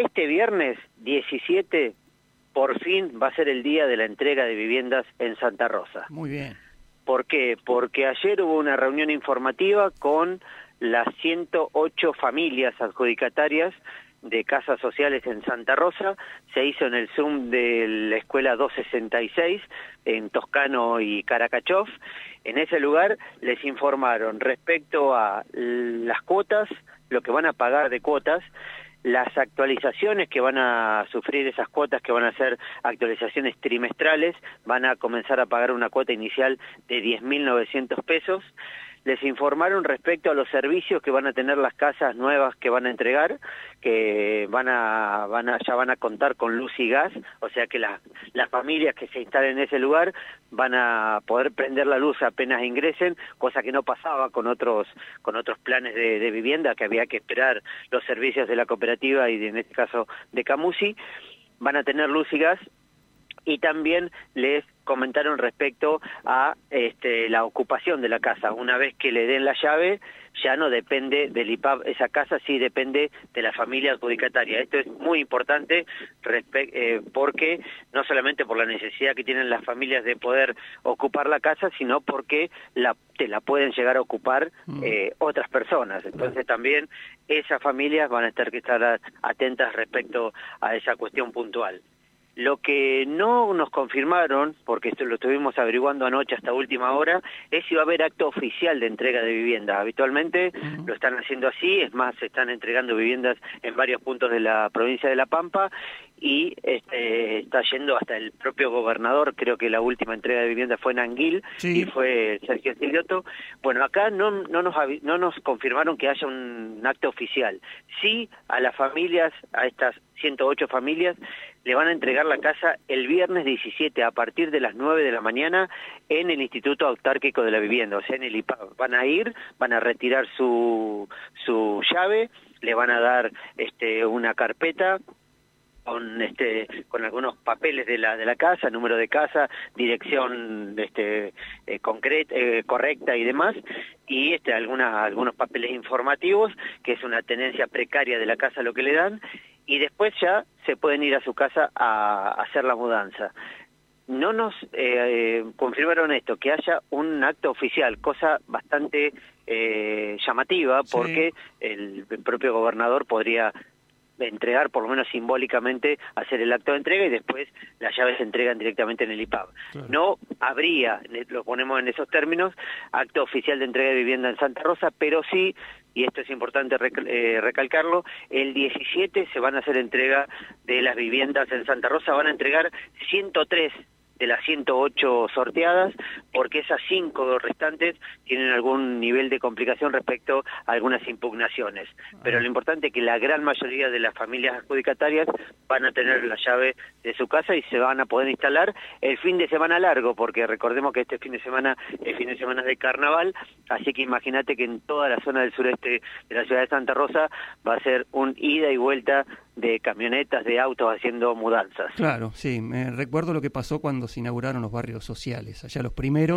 este viernes 17 por fin va a ser el día de la entrega de viviendas en Santa Rosa. Muy bien. ¿Por qué? Porque ayer hubo una reunión informativa con las 108 familias adjudicatarias de casas sociales en Santa Rosa, se hizo en el Zoom de la Escuela 266 en Toscano y Caracachov. En ese lugar les informaron respecto a las cuotas, lo que van a pagar de cuotas, las actualizaciones que van a sufrir esas cuotas, que van a ser actualizaciones trimestrales, van a comenzar a pagar una cuota inicial de 10.900 pesos les informaron respecto a los servicios que van a tener las casas nuevas que van a entregar, que van a, van a, ya van a contar con luz y gas, o sea que las familias que se instalen en ese lugar van a poder prender la luz apenas ingresen, cosa que no pasaba con otros, con otros planes de, vivienda, que había que esperar los servicios de la cooperativa y en este caso de Camusi, van a tener luz y gas y también les comentaron respecto a este, la ocupación de la casa. Una vez que le den la llave, ya no depende del IPAB, esa casa sí depende de la familia adjudicataria. Esto es muy importante eh, porque no solamente por la necesidad que tienen las familias de poder ocupar la casa, sino porque la, te la pueden llegar a ocupar mm. eh, otras personas. Entonces también esas familias van a estar que estar atentas respecto a esa cuestión puntual. Lo que no nos confirmaron, porque esto lo estuvimos averiguando anoche hasta última hora, es si va a haber acto oficial de entrega de viviendas. Habitualmente lo están haciendo así, es más, se están entregando viviendas en varios puntos de la provincia de La Pampa y este, está yendo hasta el propio gobernador, creo que la última entrega de vivienda fue en Anguil y fue Sergio Silioto. Bueno, acá no, no, nos, no nos confirmaron que haya un acto oficial. Sí, a las familias, a estas 108 familias, le van a entregar la casa el viernes 17 a partir de las 9 de la mañana en el Instituto Autárquico de la Vivienda, o sea, en el IPA. Van a ir, van a retirar su, su llave, le van a dar este, una carpeta con este con algunos papeles de la de la casa número de casa dirección este eh, concreta eh, correcta y demás y este algunas algunos papeles informativos que es una tenencia precaria de la casa lo que le dan y después ya se pueden ir a su casa a, hacer la mudanza. No nos eh, confirmaron esto que haya un acto oficial cosa bastante llamativa porque el propio gobernador podría entregar, por lo menos simbólicamente, hacer el acto de entrega y después las llaves se entregan directamente en el IPAB. No habría, lo ponemos en esos términos, acto oficial de entrega de vivienda en Santa Rosa, pero sí, y esto es importante eh, recalcarlo, el 17 se van a hacer entrega de las viviendas en Santa Rosa, van a entregar 103 de las 108 sorteadas, porque esas cinco restantes tienen algún nivel de complicación respecto a algunas impugnaciones. Pero lo importante es que la gran mayoría de las familias adjudicatarias van a tener la llave de su casa y se van a poder instalar el fin de semana largo, porque recordemos que este fin de semana es fin de semana de carnaval, así que imagínate que en toda la zona del sureste de la ciudad de Santa Rosa va a ser un ida y vuelta de camionetas, de autos haciendo mudanzas. Claro, sí, me recuerdo lo que pasó cuando se inauguraron los barrios sociales, allá los primeros,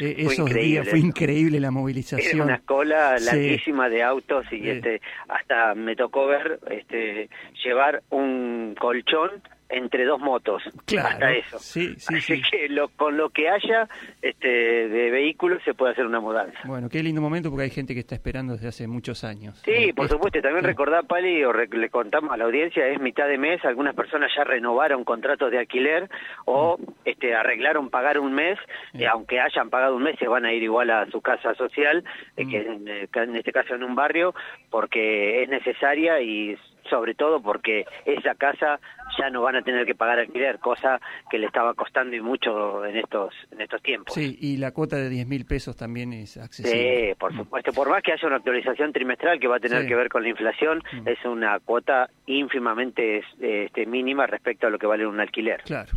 eh, esos días fue increíble la movilización. Era una cola larguísima de autos y este hasta me tocó ver este llevar un colchón entre dos motos. Claro, hasta eso. Sí, sí, así que lo, con lo que haya este de vehículos se puede hacer una mudanza. Bueno qué lindo momento porque hay gente que está esperando desde hace muchos años. Sí eh, por supuesto. También recordar Pali o le contamos a la audiencia es mitad de mes algunas personas ya renovaron contratos de alquiler o mm. este arreglaron pagar un mes y aunque hayan pagado un mes se van a ir igual a su casa social eh, que mm. eh, en este caso en un barrio porque es necesaria y sobre todo porque esa casa ya no van a tener que pagar alquiler, cosa que le estaba costando y mucho en estos en estos tiempos. Sí, y la cuota de 10 mil pesos también es accesible. Sí, por mm. supuesto, por más que haya una actualización trimestral que va a tener que ver con la inflación, mm. es una cuota ínfimamente este, mínima respecto a lo que vale un alquiler. Claro.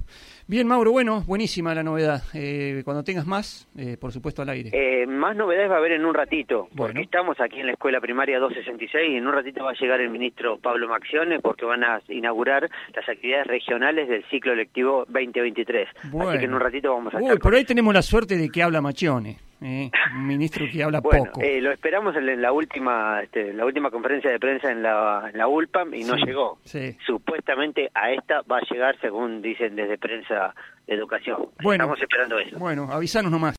Bien, Mauro, bueno, buenísima la novedad. Eh, cuando tengas más, eh, por supuesto, al aire. Eh, más novedades va a haber en un ratito, porque estamos aquí en la Escuela Primaria 266 y en un ratito va a llegar el ministro Pablo Maxione porque van a inaugurar las actividades regionales del ciclo lectivo 2023. Así que en un ratito vamos a Uy, por ahí tenemos la suerte de que habla Machione. Eh, un ministro que habla poco. Eh, lo esperamos en la última este, la última conferencia de prensa en la, en la ULPAM y no llegó. Supuestamente a esta va a llegar, según dicen desde prensa de educación. Estamos esperando eso. Bueno, avísanos nomás.